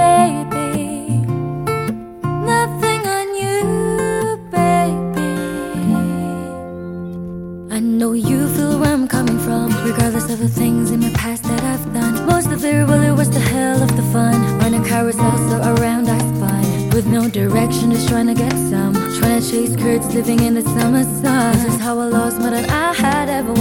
baby. Nothing on you, baby. I know you feel where I'm coming from, regardless of the things in my past that I've done. Most of it really was the hell of the fun. Running carousels so around I spun, with no direction, just trying to get some. Trying to chase curds, living in the summer sun. This is how I lost more than I had ever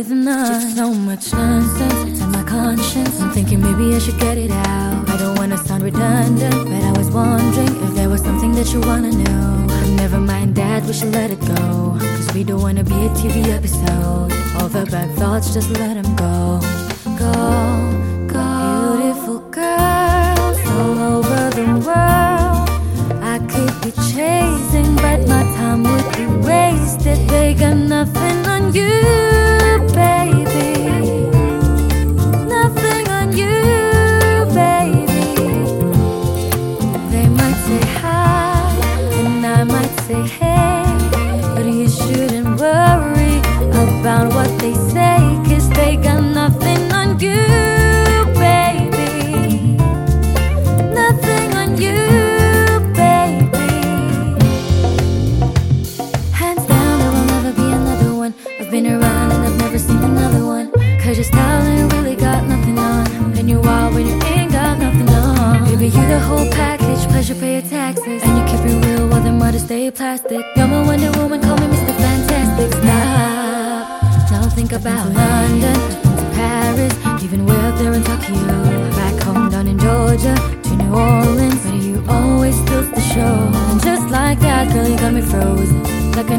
with none. Just so much nonsense, in my conscience. I'm thinking maybe I should get it out. I don't wanna sound redundant, but I was wondering if there was something that you wanna know. Never mind that, we should let it go. Cause we don't wanna be a TV episode. All the bad thoughts, just let them go. Go, go. Beautiful girls all over the world. I could be chasing, but my time would be wasted. They got nothing on you, they say, cause they got nothing on you, baby. Nothing on you, baby. Hands down, there will never be another one. I've been around and I've never seen another one. Cause your style really got nothing on. And you are when you ain't got nothing on. Baby, you the whole package, pleasure, pay your taxes. And you keep it real while the mother stay plastic. You're my Wonder Woman, call me Mr. Fantastic. Think about London, Paris, even way up there in Tokyo. Back home down in Georgia, to New Orleans. But you always steals the show. And just like that, girl, you got me frozen. Like a